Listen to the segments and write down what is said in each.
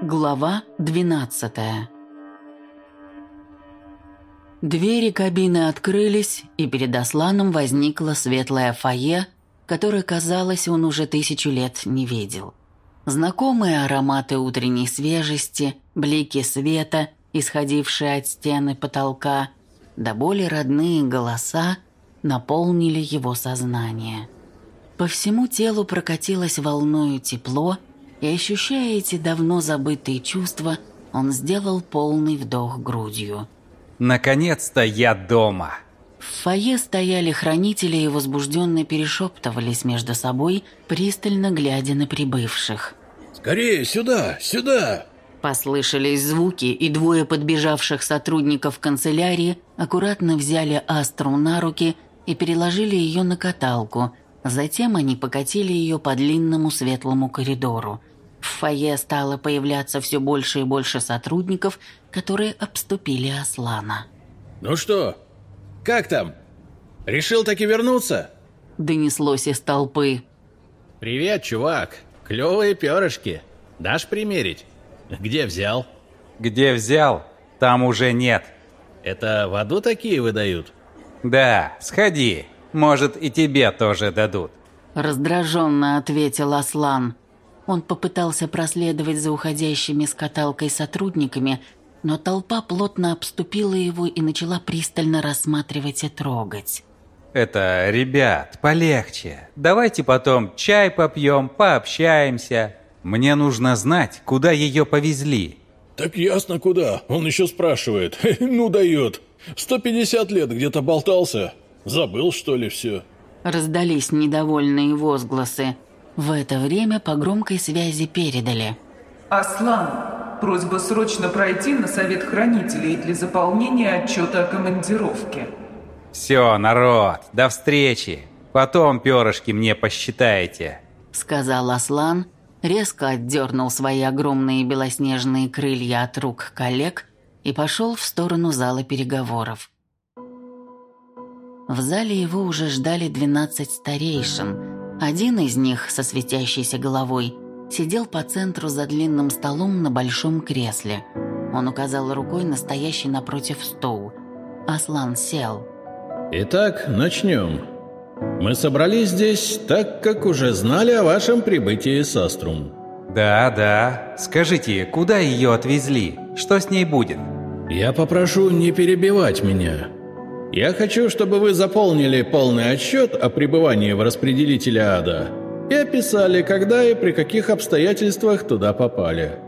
Глава 12 Двери кабины открылись, и перед Асланом возникла светлая фойе, которое, казалось, он уже тысячу лет не видел. Знакомые ароматы утренней свежести, блики света, исходившие от стены потолка, да более родные голоса наполнили его сознание. По всему телу прокатилось волною тепло, и, ощущая эти давно забытые чувства, он сделал полный вдох грудью. «Наконец-то я дома!» В фойе стояли хранители и возбужденно перешептывались между собой, пристально глядя на прибывших. «Скорее, сюда, сюда!» Послышались звуки, и двое подбежавших сотрудников канцелярии аккуратно взяли Астру на руки и переложили ее на каталку. Затем они покатили ее по длинному светлому коридору. В фойе стало появляться все больше и больше сотрудников, которые обступили Аслана. «Ну что, как там? Решил таки вернуться?» Донеслось из толпы. «Привет, чувак. Клевые перышки. Дашь примерить? Где взял?» «Где взял? Там уже нет». «Это в аду такие выдают?» «Да, сходи. Может, и тебе тоже дадут». Раздраженно ответил Аслан. Он попытался проследовать за уходящими с каталкой сотрудниками, но толпа плотно обступила его и начала пристально рассматривать и трогать. «Это, ребят, полегче. Давайте потом чай попьем, пообщаемся. Мне нужно знать, куда ее повезли». «Так ясно куда. Он еще спрашивает. Ну дает. 150 лет где-то болтался. Забыл, что ли, все?» Раздались недовольные возгласы. В это время по громкой связи передали. «Аслан, просьба срочно пройти на совет хранителей для заполнения отчета о командировке». «Все, народ, до встречи. Потом перышки мне посчитаете», — сказал Аслан, резко отдернул свои огромные белоснежные крылья от рук коллег и пошел в сторону зала переговоров. В зале его уже ждали 12 старейшин — один из них, со светящейся головой, сидел по центру за длинным столом на большом кресле. Он указал рукой на стоящий напротив стол. Аслан сел. «Итак, начнем. Мы собрались здесь, так как уже знали о вашем прибытии с Аструм». «Да, да. Скажите, куда ее отвезли? Что с ней будет?» «Я попрошу не перебивать меня. Я хочу, чтобы вы заполнили полный отчет о пребывании в распределителе ада и описали, когда и при каких обстоятельствах туда попали.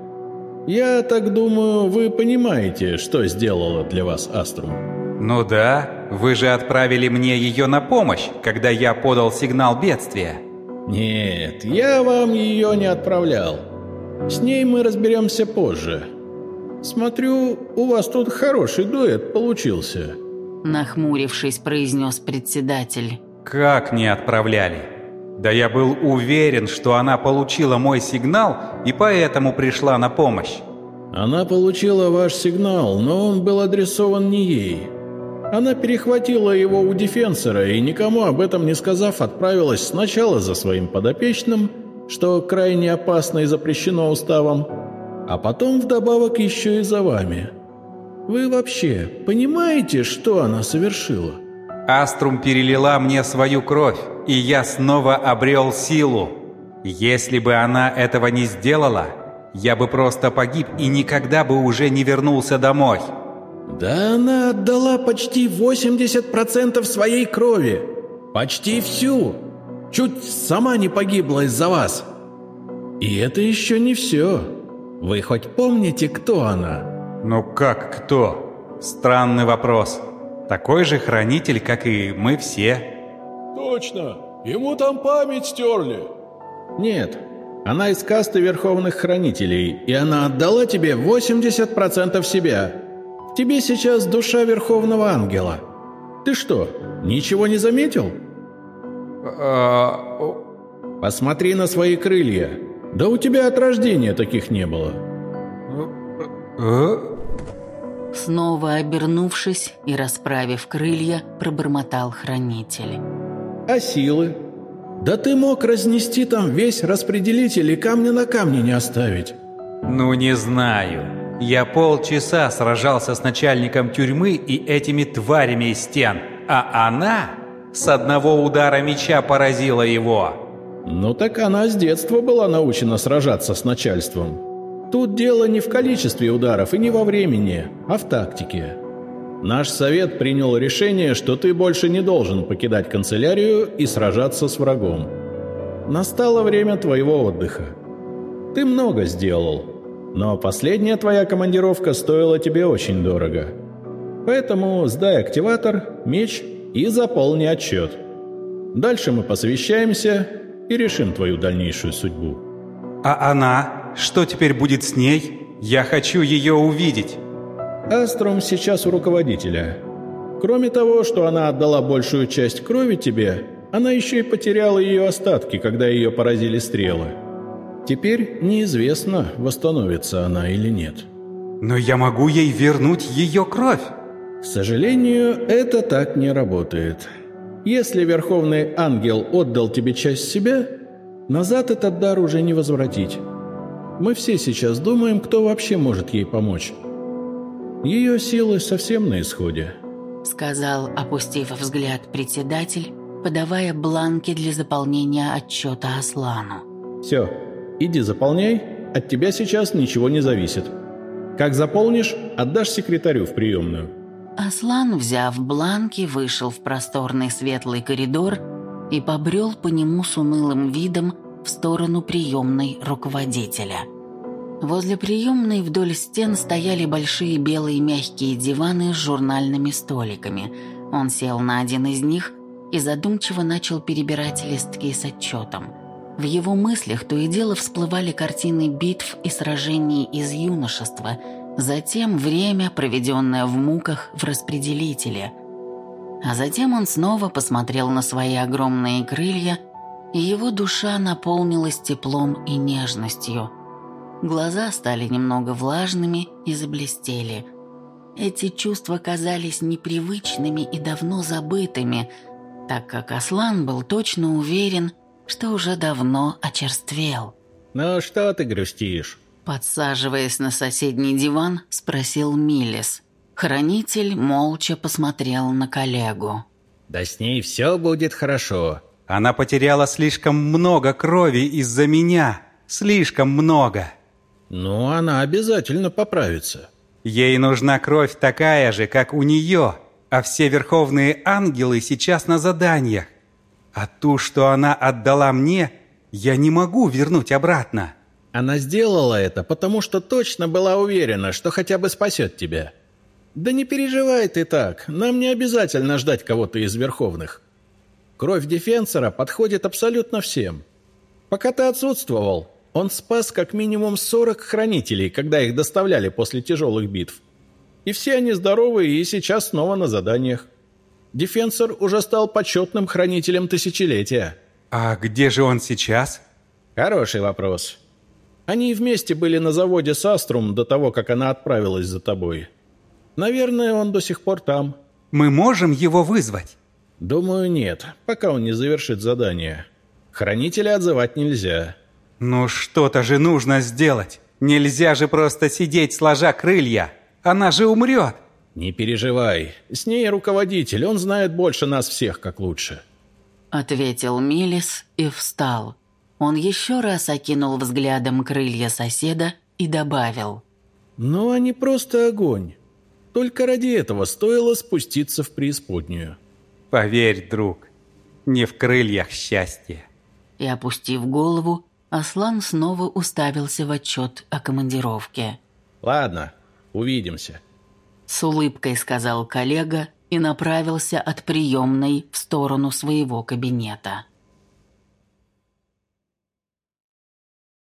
Я так думаю, вы понимаете, что сделала для вас Аструм. Ну да, вы же отправили мне ее на помощь, когда я подал сигнал бедствия. Нет, я вам ее не отправлял. С ней мы разберемся позже. Смотрю, у вас тут хороший дуэт получился. Нахмурившись, произнес председатель. Как не отправляли? Да я был уверен, что она получила мой сигнал и поэтому пришла на помощь. Она получила ваш сигнал, но он был адресован не ей. Она перехватила его у дефенсора и, никому об этом не сказав, отправилась сначала за своим подопечным, что крайне опасно и запрещено уставом, а потом вдобавок еще и за вами. Вы вообще понимаете, что она совершила? Аструм перелила мне свою кровь, и я снова обрел силу. Если бы она этого не сделала, я бы просто погиб и никогда бы уже не вернулся домой. Да она отдала почти 80% своей крови. Почти всю. Чуть сама не погибла из-за вас. И это еще не все. Вы хоть помните, кто она? Ну как кто? Странный вопрос. Такой же хранитель, как и мы все. Точно. Ему там память стерли. Нет. Она из касты Верховных Хранителей, и она отдала тебе 80% себя. В тебе сейчас душа Верховного Ангела. Ты что, ничего не заметил? А, Посмотри на свои крылья. Да у тебя от рождения таких не было. А? Снова обернувшись и расправив крылья, пробормотал хранитель. «А силы? Да ты мог разнести там весь распределитель и камня на камне не оставить. Ну не знаю. Я полчаса сражался с начальником тюрьмы и этими тварями из стен, а она с одного удара меча поразила его. Ну так она с детства была научена сражаться с начальством. Тут дело не в количестве ударов и не во времени, а в тактике. Наш совет принял решение, что ты больше не должен покидать канцелярию и сражаться с врагом. Настало время твоего отдыха. Ты много сделал, но последняя твоя командировка стоила тебе очень дорого. Поэтому сдай активатор, меч и заполни отчет. Дальше мы посовещаемся и решим твою дальнейшую судьбу. А она? Что теперь будет с ней? Я хочу ее увидеть. Аструм сейчас у руководителя. Кроме того, что она отдала большую часть крови тебе, она еще и потеряла ее остатки, когда ее поразили стрелы. Теперь неизвестно, восстановится она или нет. Но я могу ей вернуть ее кровь. К сожалению, это так не работает. Если Верховный Ангел отдал тебе часть себя, назад этот дар уже не возвратить. Мы все сейчас думаем, кто вообще может ей помочь. Ее силы совсем на исходе. Сказал, опустив взгляд председатель, подавая бланки для заполнения отчета Аслану. Все, иди заполняй, от тебя сейчас ничего не зависит. Как заполнишь, отдашь секретарю в приемную. Аслан, взяв бланки, вышел в просторный светлый коридор и побрел по нему с унылым видом в сторону приемной руководителя. Возле приемной вдоль стен стояли большие белые мягкие диваны с журнальными столиками. Он сел на один из них и задумчиво начал перебирать листки с отчетом. В его мыслях то и дело всплывали картины битв и сражений из юношества – Затем время, проведенное в муках в распределителе. А затем он снова посмотрел на свои огромные крылья, и его душа наполнилась теплом и нежностью. Глаза стали немного влажными и заблестели. Эти чувства казались непривычными и давно забытыми, так как Аслан был точно уверен, что уже давно очерствел. «Ну что ты грустишь?» Подсаживаясь на соседний диван, спросил Миллис. Хранитель молча посмотрел на коллегу. «Да с ней все будет хорошо». Она потеряла слишком много крови из-за меня. Слишком много. Ну, она обязательно поправится. Ей нужна кровь такая же, как у нее, а все верховные ангелы сейчас на заданиях. А ту, что она отдала мне, я не могу вернуть обратно. Она сделала это, потому что точно была уверена, что хотя бы спасет тебя. Да не переживай ты так, нам не обязательно ждать кого-то из Верховных. Кровь Дефенсора подходит абсолютно всем. Пока ты отсутствовал, он спас как минимум 40 хранителей, когда их доставляли после тяжелых битв. И все они здоровы и сейчас снова на заданиях. Дефенсор уже стал почетным хранителем тысячелетия. А где же он сейчас? Хороший вопрос. Они вместе были на заводе с Аструм до того, как она отправилась за тобой. Наверное, он до сих пор там. Мы можем его вызвать? Думаю, нет, пока он не завершит задание. Хранителя отзывать нельзя. Ну что-то же нужно сделать. Нельзя же просто сидеть, сложа крылья. Она же умрет. Не переживай. С ней руководитель, он знает больше нас всех, как лучше. Ответил Милис и встал. Он еще раз окинул взглядом крылья соседа и добавил. «Ну, они просто огонь. Только ради этого стоило спуститься в преисподнюю». «Поверь, друг, не в крыльях счастье». И, опустив голову, Аслан снова уставился в отчет о командировке. «Ладно, увидимся», — с улыбкой сказал коллега и направился от приемной в сторону своего кабинета.